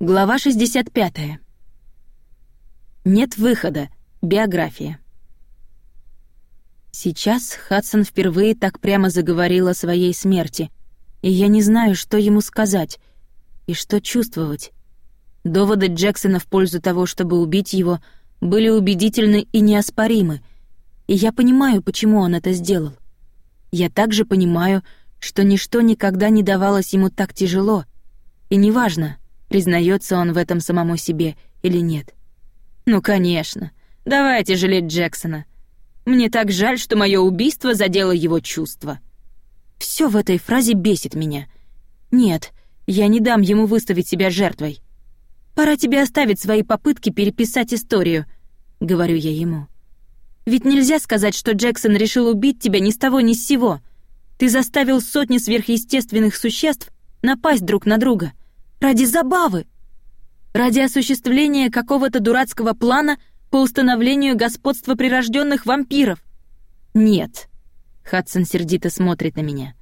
Глава 65. Нет выхода. Биография. Сейчас Хадсон впервые так прямо заговорил о своей смерти, и я не знаю, что ему сказать и что чувствовать. Доводы Джексона в пользу того, чтобы убить его, были убедительны и неоспоримы, и я понимаю, почему он это сделал. Я также понимаю, что ничто никогда не давалось ему так тяжело, и неважно, признается он в этом самому себе или нет. Ну, конечно. Давайте жалеть Джексона. Мне так жаль, что мое убийство задело его чувства. Все в этой фразе бесит меня. Нет, я не дам ему выставить себя жертвой. Пора тебе оставить свои попытки переписать историю, говорю я ему. Ведь нельзя сказать, что Джексон решил убить тебя ни с того ни с сего. Ты заставил сотни сверхъестественных существ напасть друг на друга. Ради забавы. Ради осуществления какого-то дурацкого плана по установлению господства прирожденных вампиров. Нет. Хадсон сердито смотрит на меня.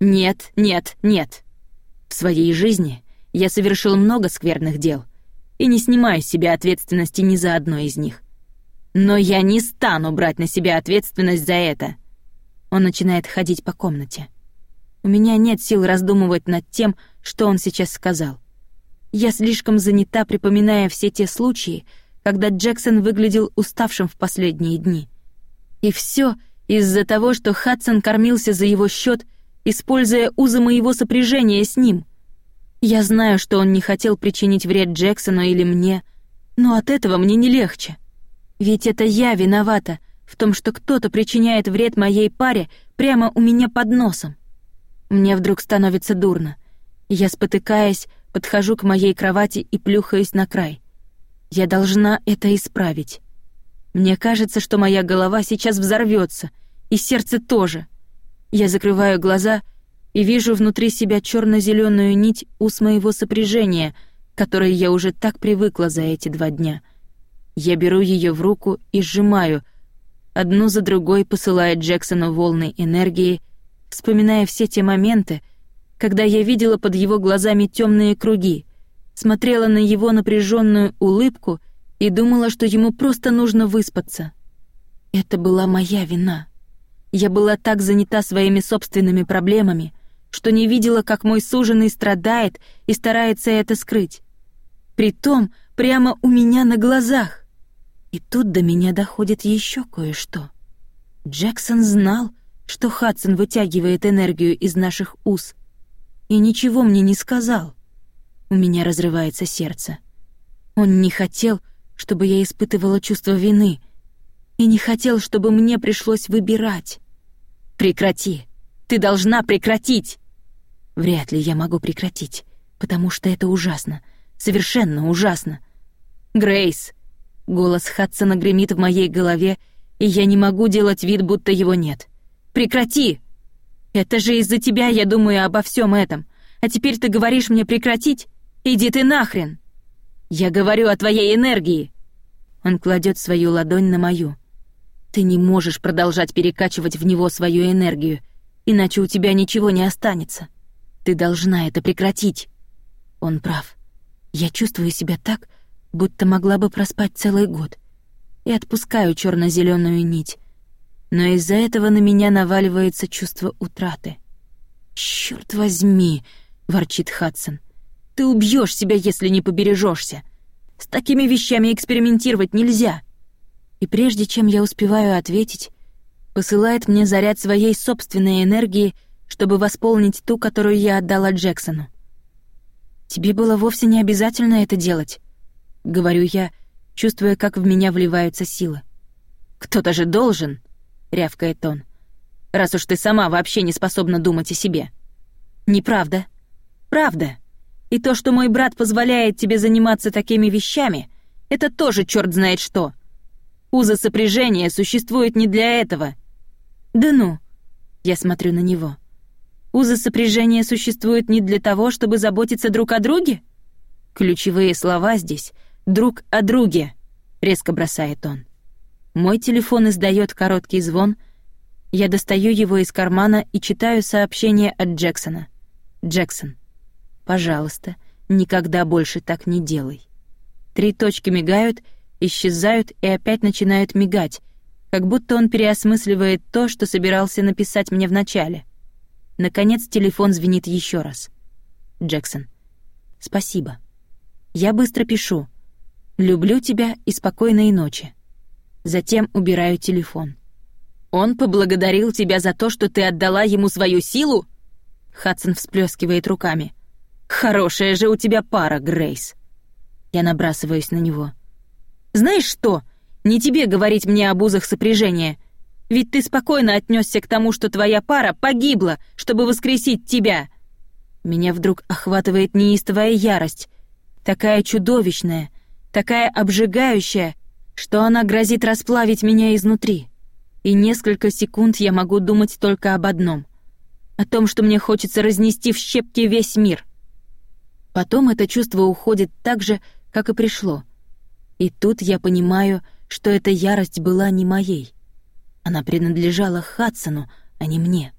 Нет, нет, нет. В своей жизни я совершил много скверных дел и не снимаю с себя ответственности ни за одно из них. Но я не стану брать на себя ответственность за это. Он начинает ходить по комнате. У меня нет сил раздумывать над тем, что он сейчас сказал. Я слишком занята, припоминая все те случаи, когда Джексон выглядел уставшим в последние дни. И все из-за того, что Хадсон кормился за его счет, используя узы моего сопряжения с ним. Я знаю, что он не хотел причинить вред Джексону или мне, но от этого мне не легче. Ведь это я виновата в том, что кто-то причиняет вред моей паре прямо у меня под носом. Мне вдруг становится дурно. Я, спотыкаясь, подхожу к моей кровати и плюхаюсь на край. Я должна это исправить. Мне кажется, что моя голова сейчас взорвется, и сердце тоже. Я закрываю глаза и вижу внутри себя черно зеленую нить ус моего сопряжения, которой я уже так привыкла за эти два дня. Я беру ее в руку и сжимаю, одну за другой посылая Джексону волны энергии, вспоминая все те моменты, когда я видела под его глазами темные круги, смотрела на его напряженную улыбку и думала, что ему просто нужно выспаться. Это была моя вина. Я была так занята своими собственными проблемами, что не видела, как мой суженый страдает и старается это скрыть. Притом прямо у меня на глазах. И тут до меня доходит еще кое-что. Джексон знал, что Хадсон вытягивает энергию из наших уз — и ничего мне не сказал. У меня разрывается сердце. Он не хотел, чтобы я испытывала чувство вины, и не хотел, чтобы мне пришлось выбирать. Прекрати. Ты должна прекратить. Вряд ли я могу прекратить, потому что это ужасно, совершенно ужасно. Грейс. Голос Хадсона гремит в моей голове, и я не могу делать вид, будто его нет. Прекрати. Это же из-за тебя я думаю обо всем этом. А теперь ты говоришь мне прекратить? Иди ты нахрен. Я говорю о твоей энергии. Он кладет свою ладонь на мою. Ты не можешь продолжать перекачивать в него свою энергию, иначе у тебя ничего не останется. Ты должна это прекратить. Он прав. Я чувствую себя так, будто могла бы проспать целый год. И отпускаю черно зеленую нить но из-за этого на меня наваливается чувство утраты. «Чёрт возьми!» — ворчит Хадсон. «Ты убьешь себя, если не побережешься. С такими вещами экспериментировать нельзя!» И прежде чем я успеваю ответить, посылает мне заряд своей собственной энергии, чтобы восполнить ту, которую я отдала Джексону. «Тебе было вовсе не обязательно это делать», — говорю я, чувствуя, как в меня вливаются силы. «Кто-то же должен!» Рявкает он. «Раз уж ты сама вообще не способна думать о себе». «Неправда. Правда. И то, что мой брат позволяет тебе заниматься такими вещами, это тоже черт знает что. Узы сопряжения существуют не для этого». «Да ну!» Я смотрю на него. «Узы сопряжения существуют не для того, чтобы заботиться друг о друге?» Ключевые слова здесь «друг о друге», — резко бросает он. Мой телефон издает короткий звон. Я достаю его из кармана и читаю сообщение от Джексона. Джексон. Пожалуйста, Никогда больше так не делай. Три точки мигают, исчезают и опять начинают мигать, как будто он переосмысливает то, что собирался написать мне вначале. Наконец телефон звенит еще раз. Джексон. Спасибо. Я быстро пишу. Люблю тебя и спокойной ночи. Затем убираю телефон. Он поблагодарил тебя за то, что ты отдала ему свою силу? Хадсон всплескивает руками. Хорошая же у тебя пара, Грейс. Я набрасываюсь на него. Знаешь что? Не тебе говорить мне об узах сопряжения. Ведь ты спокойно отнесся к тому, что твоя пара погибла, чтобы воскресить тебя. Меня вдруг охватывает неистовая ярость, такая чудовищная, такая обжигающая, что она грозит расплавить меня изнутри. И несколько секунд я могу думать только об одном — о том, что мне хочется разнести в щепки весь мир. Потом это чувство уходит так же, как и пришло. И тут я понимаю, что эта ярость была не моей. Она принадлежала Хадсону, а не мне.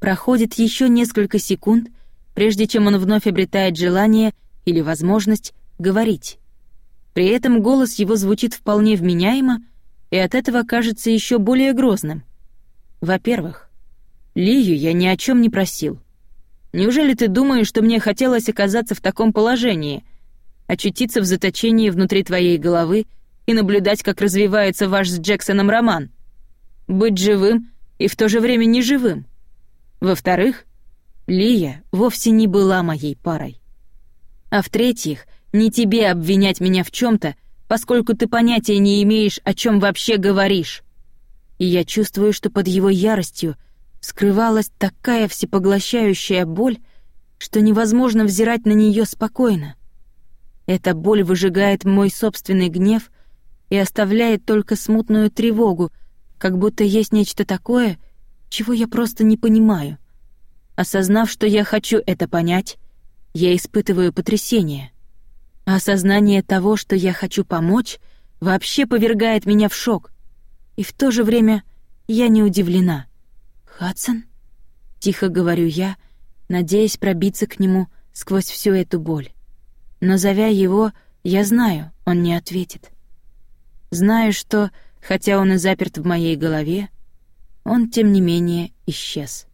Проходит еще несколько секунд, прежде чем он вновь обретает желание или возможность говорить. При этом голос его звучит вполне вменяемо и от этого кажется еще более грозным. Во-первых, Лию я ни о чем не просил. Неужели ты думаешь, что мне хотелось оказаться в таком положении, очутиться в заточении внутри твоей головы и наблюдать, как развивается ваш с Джексоном роман. Быть живым и в то же время не живым. Во-вторых, Лия вовсе не была моей парой. А в-третьих, не тебе обвинять меня в чем то поскольку ты понятия не имеешь, о чем вообще говоришь. И я чувствую, что под его яростью скрывалась такая всепоглощающая боль, что невозможно взирать на нее спокойно. Эта боль выжигает мой собственный гнев и оставляет только смутную тревогу, как будто есть нечто такое, чего я просто не понимаю. Осознав, что я хочу это понять, я испытываю потрясение. Осознание того, что я хочу помочь, вообще повергает меня в шок. И в то же время я не удивлена. «Хадсон?» — тихо говорю я, надеясь пробиться к нему сквозь всю эту боль. Но зовя его, я знаю, он не ответит. Знаю, что, хотя он и заперт в моей голове, он, тем не менее, исчез.